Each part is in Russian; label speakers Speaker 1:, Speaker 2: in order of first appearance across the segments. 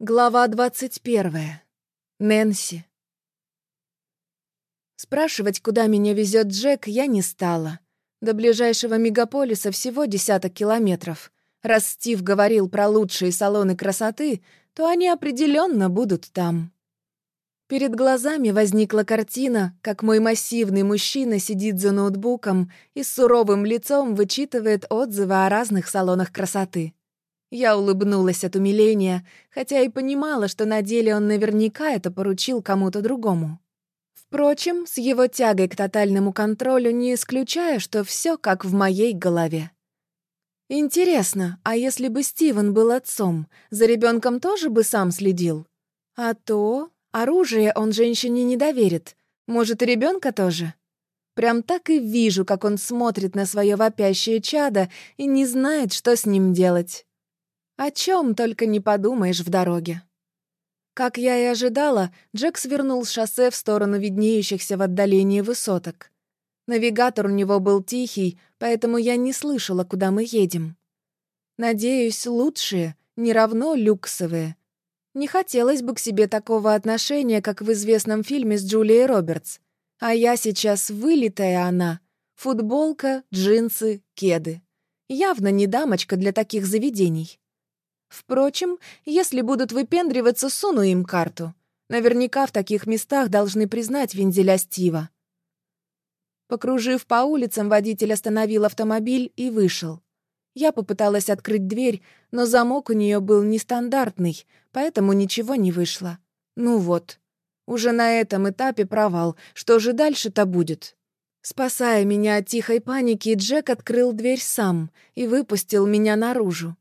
Speaker 1: Глава двадцать первая. Нэнси. Спрашивать, куда меня везет Джек, я не стала. До ближайшего мегаполиса всего десяток километров. Раз Стив говорил про лучшие салоны красоты, то они определенно будут там. Перед глазами возникла картина, как мой массивный мужчина сидит за ноутбуком и с суровым лицом вычитывает отзывы о разных салонах красоты. Я улыбнулась от умиления, хотя и понимала, что на деле он наверняка это поручил кому-то другому. Впрочем, с его тягой к тотальному контролю не исключаю, что все как в моей голове. Интересно, а если бы Стивен был отцом, за ребенком тоже бы сам следил? А то оружие он женщине не доверит. Может, и ребенка тоже? Прям так и вижу, как он смотрит на свое вопящее чадо и не знает, что с ним делать. О чем только не подумаешь в дороге. Как я и ожидала, Джек свернул с шоссе в сторону виднеющихся в отдалении высоток. Навигатор у него был тихий, поэтому я не слышала, куда мы едем. Надеюсь, лучшие, не равно люксовые. Не хотелось бы к себе такого отношения, как в известном фильме с Джулией Робертс. А я сейчас вылитая она. Футболка, джинсы, кеды. Явно не дамочка для таких заведений. Впрочем, если будут выпендриваться, суну им карту. Наверняка в таких местах должны признать вензеля Стива. Покружив по улицам, водитель остановил автомобиль и вышел. Я попыталась открыть дверь, но замок у нее был нестандартный, поэтому ничего не вышло. Ну вот. Уже на этом этапе провал. Что же дальше-то будет? Спасая меня от тихой паники, Джек открыл дверь сам и выпустил меня наружу.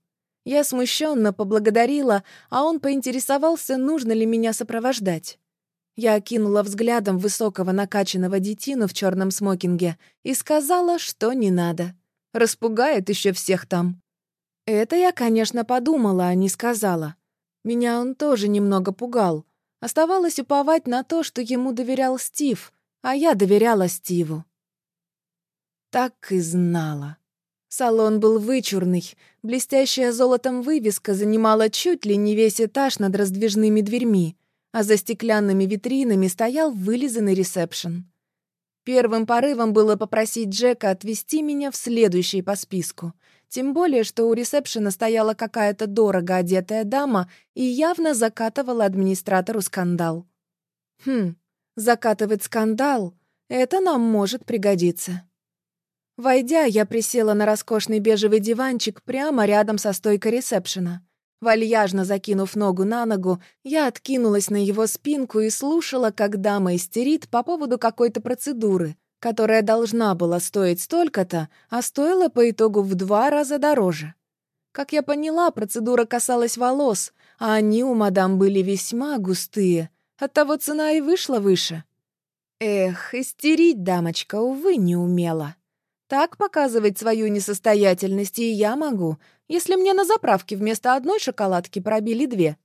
Speaker 1: Я смущенно поблагодарила, а он поинтересовался, нужно ли меня сопровождать. Я окинула взглядом высокого накачанного детину в черном смокинге и сказала, что не надо. Распугает еще всех там. Это я, конечно, подумала, а не сказала. Меня он тоже немного пугал. Оставалось уповать на то, что ему доверял Стив, а я доверяла Стиву. Так и знала. Салон был вычурный, блестящая золотом вывеска занимала чуть ли не весь этаж над раздвижными дверьми, а за стеклянными витринами стоял вылизанный ресепшн. Первым порывом было попросить Джека отвезти меня в следующий по списку, тем более, что у ресепшена стояла какая-то дорого одетая дама и явно закатывала администратору скандал. Хм, закатывать скандал — это нам может пригодиться. Войдя, я присела на роскошный бежевый диванчик прямо рядом со стойкой ресепшена. Вальяжно закинув ногу на ногу, я откинулась на его спинку и слушала, как дама истерит по поводу какой-то процедуры, которая должна была стоить столько-то, а стоила по итогу в два раза дороже. Как я поняла, процедура касалась волос, а они у мадам были весьма густые, оттого цена и вышла выше. Эх, истерить дамочка, увы, не умела. Так показывать свою несостоятельность и я могу, если мне на заправке вместо одной шоколадки пробили две.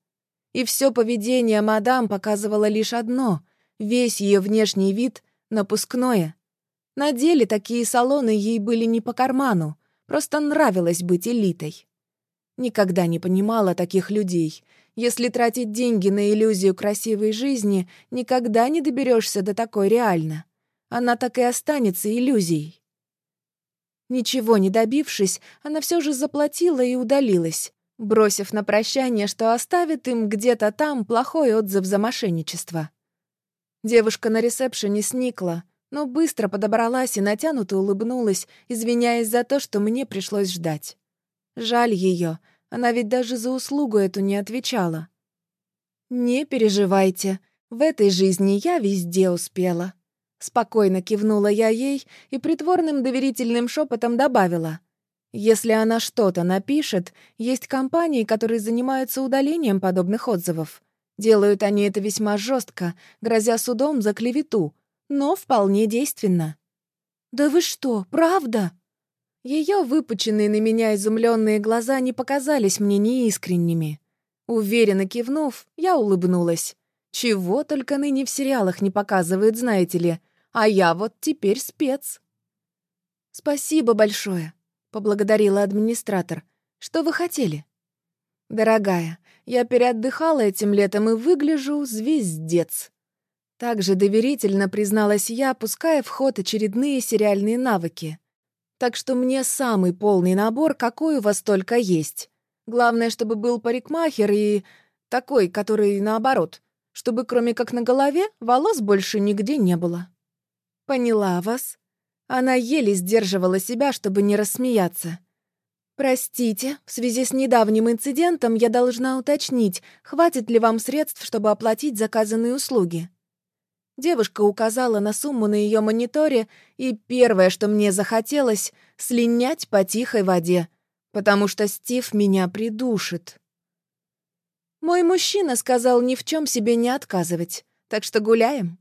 Speaker 1: И все поведение мадам показывало лишь одно — весь ее внешний вид — напускное. На деле такие салоны ей были не по карману, просто нравилось быть элитой. Никогда не понимала таких людей. Если тратить деньги на иллюзию красивой жизни, никогда не доберешься до такой реально. Она так и останется иллюзией. Ничего не добившись, она все же заплатила и удалилась, бросив на прощание, что оставит им где-то там плохой отзыв за мошенничество. Девушка на ресепшене сникла, но быстро подобралась и натянуто улыбнулась, извиняясь за то, что мне пришлось ждать. Жаль ее, она ведь даже за услугу эту не отвечала. «Не переживайте, в этой жизни я везде успела», Спокойно кивнула я ей и притворным доверительным шепотом добавила. «Если она что-то напишет, есть компании, которые занимаются удалением подобных отзывов. Делают они это весьма жестко, грозя судом за клевету, но вполне действенно». «Да вы что, правда?» Ее выпученные на меня изумленные глаза не показались мне неискренними. Уверенно кивнув, я улыбнулась. Чего только ныне в сериалах не показывают, знаете ли — а я вот теперь спец». «Спасибо большое», — поблагодарила администратор. «Что вы хотели?» «Дорогая, я переотдыхала этим летом и выгляжу звездец. Также доверительно призналась я, пуская в ход очередные сериальные навыки. Так что мне самый полный набор, какой у вас только есть. Главное, чтобы был парикмахер и такой, который наоборот, чтобы кроме как на голове волос больше нигде не было. Поняла вас. Она еле сдерживала себя, чтобы не рассмеяться. «Простите, в связи с недавним инцидентом я должна уточнить, хватит ли вам средств, чтобы оплатить заказанные услуги». Девушка указала на сумму на ее мониторе, и первое, что мне захотелось, слинять по тихой воде, потому что Стив меня придушит. Мой мужчина сказал ни в чем себе не отказывать, так что гуляем.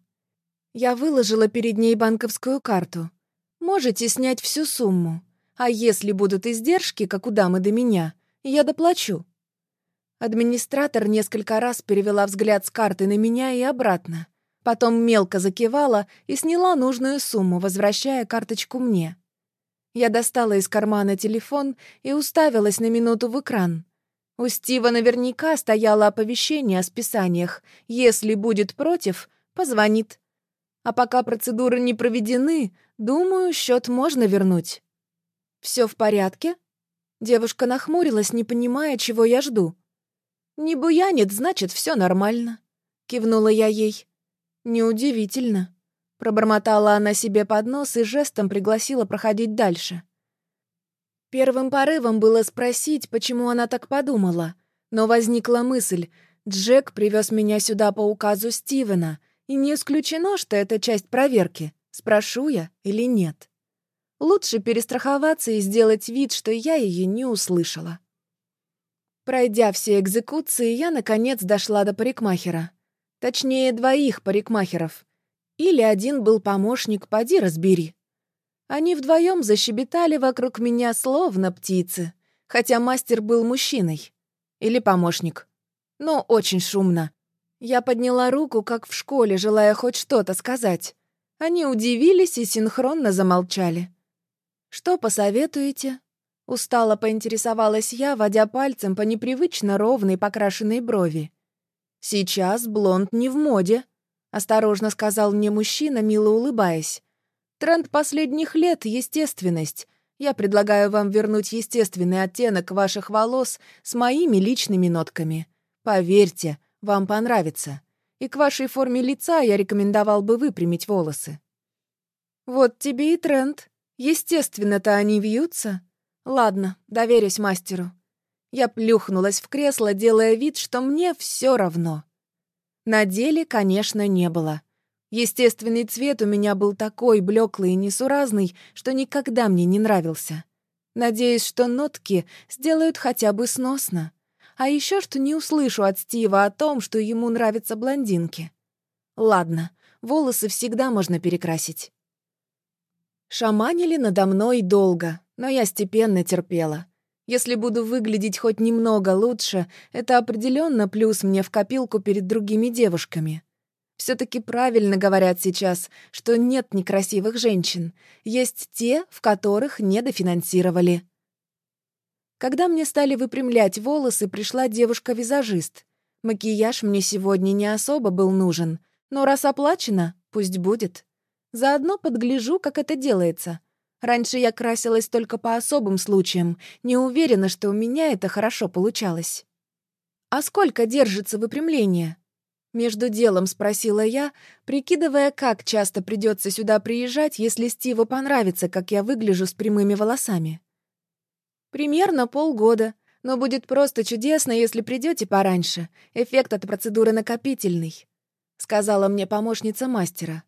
Speaker 1: Я выложила перед ней банковскую карту. Можете снять всю сумму. А если будут издержки, как у дамы до меня, я доплачу. Администратор несколько раз перевела взгляд с карты на меня и обратно. Потом мелко закивала и сняла нужную сумму, возвращая карточку мне. Я достала из кармана телефон и уставилась на минуту в экран. У Стива наверняка стояло оповещение о списаниях. Если будет против, позвонит. А пока процедуры не проведены, думаю, счет можно вернуть. Все в порядке? Девушка нахмурилась, не понимая, чего я жду. Не буянит, значит, все нормально. Кивнула я ей. Неудивительно. Пробормотала она себе под нос и жестом пригласила проходить дальше. Первым порывом было спросить, почему она так подумала, но возникла мысль, Джек привез меня сюда по указу Стивена — и не исключено, что это часть проверки, спрошу я или нет. Лучше перестраховаться и сделать вид, что я ее не услышала. Пройдя все экзекуции, я, наконец, дошла до парикмахера. Точнее, двоих парикмахеров. Или один был помощник, поди разбери. Они вдвоем защебетали вокруг меня, словно птицы, хотя мастер был мужчиной. Или помощник. Но очень шумно. Я подняла руку, как в школе, желая хоть что-то сказать. Они удивились и синхронно замолчали. «Что посоветуете?» Устало поинтересовалась я, водя пальцем по непривычно ровной покрашенной брови. «Сейчас блонд не в моде», — осторожно сказал мне мужчина, мило улыбаясь. «Тренд последних лет — естественность. Я предлагаю вам вернуть естественный оттенок ваших волос с моими личными нотками. Поверьте, вам понравится. И к вашей форме лица я рекомендовал бы выпрямить волосы. Вот тебе и тренд. Естественно-то они вьются. Ладно, доверюсь мастеру. Я плюхнулась в кресло, делая вид, что мне все равно. На деле, конечно, не было. Естественный цвет у меня был такой блеклый и несуразный, что никогда мне не нравился. Надеюсь, что нотки сделают хотя бы сносно. А еще что не услышу от Стива о том, что ему нравятся блондинки. Ладно, волосы всегда можно перекрасить. Шаманили надо мной долго, но я степенно терпела. Если буду выглядеть хоть немного лучше, это определенно плюс мне в копилку перед другими девушками. все таки правильно говорят сейчас, что нет некрасивых женщин. Есть те, в которых недофинансировали. Когда мне стали выпрямлять волосы, пришла девушка-визажист. Макияж мне сегодня не особо был нужен, но раз оплачено, пусть будет. Заодно подгляжу, как это делается. Раньше я красилась только по особым случаям, не уверена, что у меня это хорошо получалось. «А сколько держится выпрямление?» Между делом спросила я, прикидывая, как часто придется сюда приезжать, если Стиву понравится, как я выгляжу с прямыми волосами. Примерно полгода, но будет просто чудесно, если придете пораньше. Эффект от процедуры накопительный», — сказала мне помощница мастера.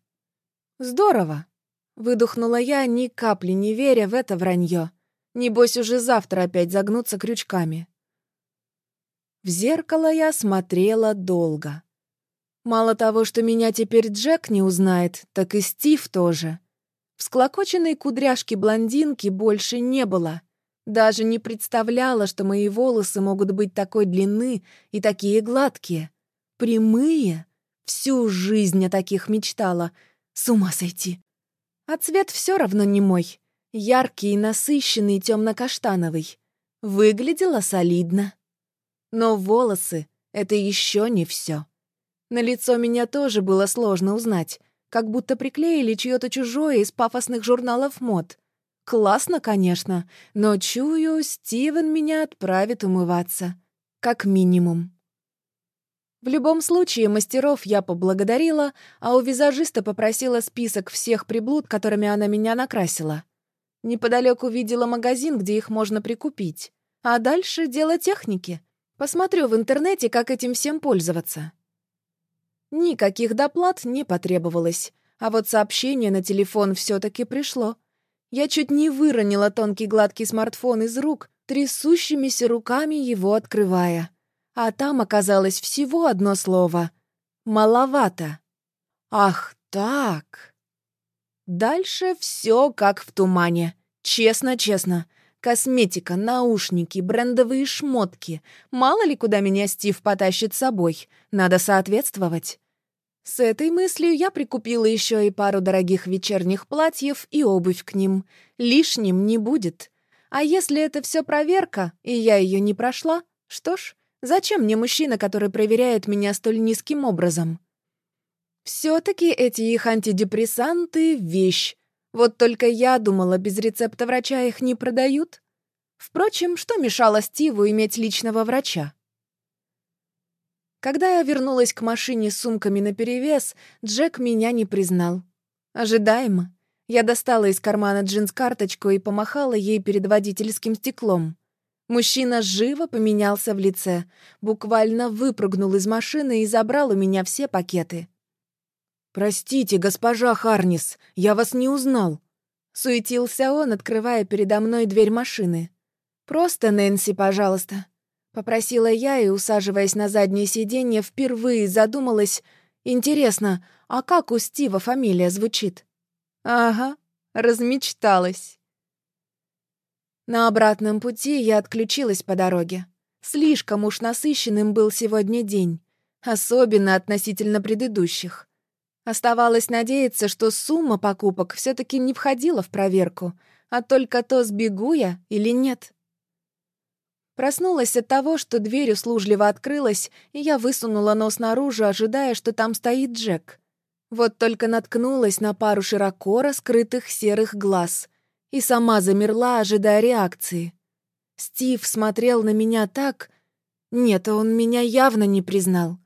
Speaker 1: «Здорово!» — выдохнула я, ни капли не веря в это вранье. Небось, уже завтра опять загнуться крючками. В зеркало я смотрела долго. Мало того, что меня теперь Джек не узнает, так и Стив тоже. Всклокоченной кудряшки блондинки больше не было — даже не представляла, что мои волосы могут быть такой длины и такие гладкие. Прямые. Всю жизнь о таких мечтала. С ума сойти. А цвет все равно не мой. Яркий и насыщенный темно-каштановый. Выглядела солидно. Но волосы — это еще не все. На лицо меня тоже было сложно узнать, как будто приклеили чье-то чужое из пафосных журналов мод. Классно, конечно, но чую, Стивен меня отправит умываться. Как минимум. В любом случае, мастеров я поблагодарила, а у визажиста попросила список всех приблуд, которыми она меня накрасила. Неподалеку видела магазин, где их можно прикупить. А дальше дело техники. Посмотрю в интернете, как этим всем пользоваться. Никаких доплат не потребовалось, а вот сообщение на телефон все таки пришло. Я чуть не выронила тонкий гладкий смартфон из рук, трясущимися руками его открывая. А там оказалось всего одно слово — «маловато». Ах так! Дальше все как в тумане. Честно-честно. Косметика, наушники, брендовые шмотки. Мало ли, куда меня Стив потащит с собой. Надо соответствовать. С этой мыслью я прикупила еще и пару дорогих вечерних платьев и обувь к ним. Лишним не будет. А если это все проверка, и я ее не прошла, что ж, зачем мне мужчина, который проверяет меня столь низким образом? Все-таки эти их антидепрессанты — вещь. Вот только я думала, без рецепта врача их не продают. Впрочем, что мешало Стиву иметь личного врача? Когда я вернулась к машине с сумками наперевес, Джек меня не признал. Ожидаемо. Я достала из кармана джинс карточку и помахала ей перед водительским стеклом. Мужчина живо поменялся в лице, буквально выпрыгнул из машины и забрал у меня все пакеты. «Простите, госпожа Харнис, я вас не узнал», — суетился он, открывая передо мной дверь машины. «Просто Нэнси, пожалуйста», — попросила я и, усаживаясь на заднее сиденье, впервые задумалась, интересно, а как у Стива фамилия звучит? «Ага, размечталась». На обратном пути я отключилась по дороге. Слишком уж насыщенным был сегодня день, особенно относительно предыдущих. Оставалось надеяться, что сумма покупок все таки не входила в проверку, а только то, сбегу я или нет. Проснулась от того, что дверь услужливо открылась, и я высунула нос наружу, ожидая, что там стоит Джек. Вот только наткнулась на пару широко раскрытых серых глаз и сама замерла, ожидая реакции. Стив смотрел на меня так... Нет, он меня явно не признал.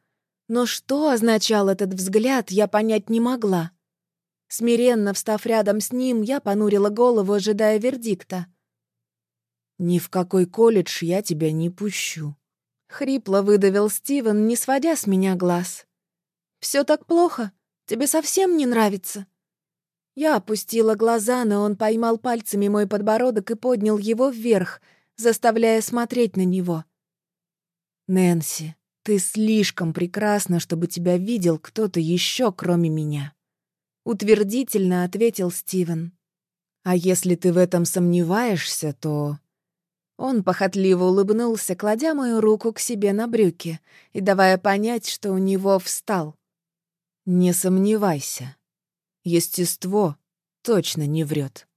Speaker 1: Но что означал этот взгляд, я понять не могла. Смиренно встав рядом с ним, я понурила голову, ожидая вердикта. «Ни в какой колледж я тебя не пущу», — хрипло выдавил Стивен, не сводя с меня глаз. Все так плохо? Тебе совсем не нравится?» Я опустила глаза, но он поймал пальцами мой подбородок и поднял его вверх, заставляя смотреть на него. «Нэнси, «Ты слишком прекрасна, чтобы тебя видел кто-то еще, кроме меня», — утвердительно ответил Стивен. «А если ты в этом сомневаешься, то...» Он похотливо улыбнулся, кладя мою руку к себе на брюки и давая понять, что у него встал. «Не сомневайся. Естество точно не врет.